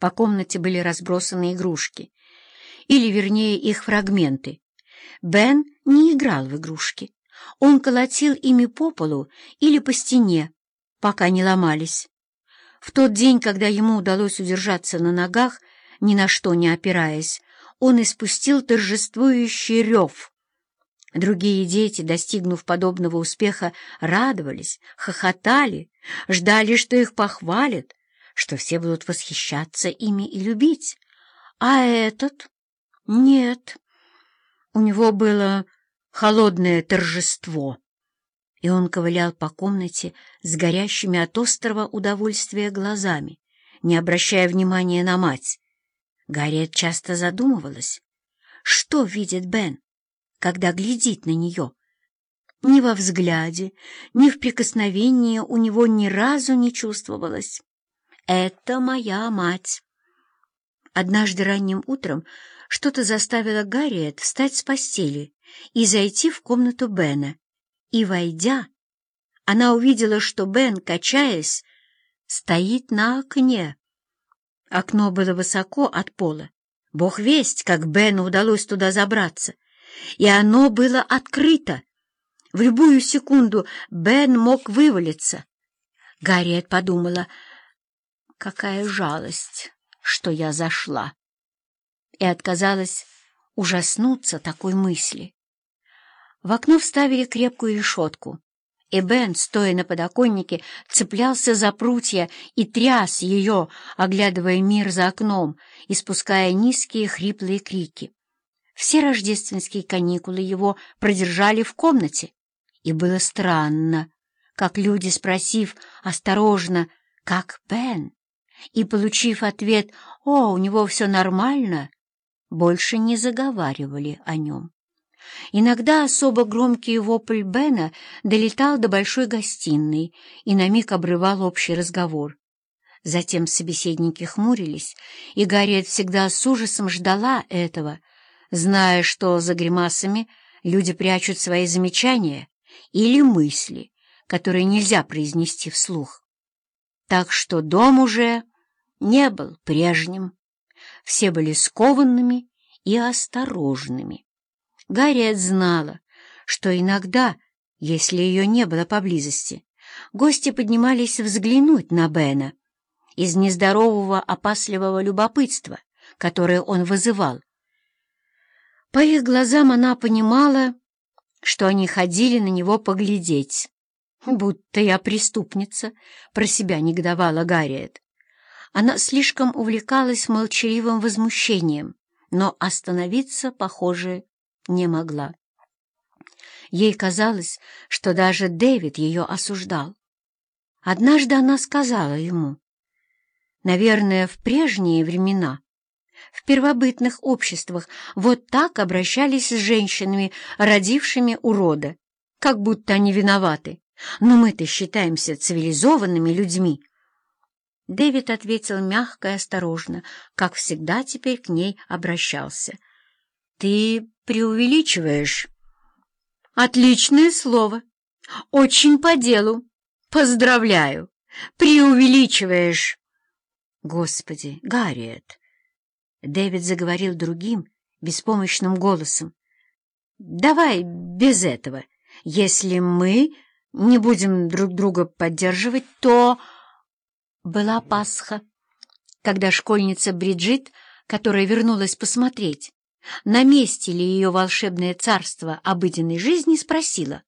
По комнате были разбросаны игрушки, или, вернее, их фрагменты. Бен не играл в игрушки. Он колотил ими по полу или по стене, пока не ломались. В тот день, когда ему удалось удержаться на ногах, ни на что не опираясь, он испустил торжествующий рев. Другие дети, достигнув подобного успеха, радовались, хохотали, ждали, что их похвалят, что все будут восхищаться ими и любить. А этот? Нет. У него было холодное торжество, и он ковылял по комнате с горящими от острого удовольствия глазами, не обращая внимания на мать. Гарриет часто задумывалась, что видит Бен, когда глядит на нее. Ни во взгляде, ни в прикосновении у него ни разу не чувствовалось. «Это моя мать». Однажды ранним утром что-то заставило Гарриет встать с постели и зайти в комнату Бена. И, войдя, она увидела, что Бен, качаясь, стоит на окне. Окно было высоко от пола. Бог весть, как Бену удалось туда забраться. И оно было открыто. В любую секунду Бен мог вывалиться. Гарриет подумала, какая жалость, что я зашла. И отказалась ужаснуться такой мысли. В окно вставили крепкую решетку, и Бен, стоя на подоконнике, цеплялся за прутья и тряс ее, оглядывая мир за окном, испуская низкие хриплые крики. Все рождественские каникулы его продержали в комнате, и было странно, как люди, спросив осторожно, как Бен, и получив ответ «О, у него все нормально», больше не заговаривали о нем. Иногда особо громкий вопль Бена долетал до большой гостиной и на миг обрывал общий разговор. Затем собеседники хмурились, и Гарриет всегда с ужасом ждала этого, зная, что за гримасами люди прячут свои замечания или мысли, которые нельзя произнести вслух. Так что дом уже не был прежним. Все были скованными и осторожными. Гарриет знала, что иногда, если ее не было поблизости, гости поднимались взглянуть на Бена из нездорового опасливого любопытства, которое он вызывал. По их глазам она понимала, что они ходили на него поглядеть. «Будто я преступница», — про себя негодовала Гарриет. Она слишком увлекалась молчаливым возмущением, но остановиться, похоже, не могла. Ей казалось, что даже Дэвид ее осуждал. Однажды она сказала ему, «Наверное, в прежние времена, в первобытных обществах, вот так обращались с женщинами, родившими урода, как будто они виноваты. Но мы-то считаемся цивилизованными людьми». Дэвид ответил мягко и осторожно, как всегда теперь к ней обращался. «Ты преувеличиваешь. Отличное слово. Очень по делу. Поздравляю. Преувеличиваешь. Господи, Гарриет. Дэвид заговорил другим, беспомощным голосом. Давай без этого. Если мы не будем друг друга поддерживать, то... Была Пасха, когда школьница Бриджит, которая вернулась посмотреть, на месте ли ее волшебное царство обыденной жизни, спросила,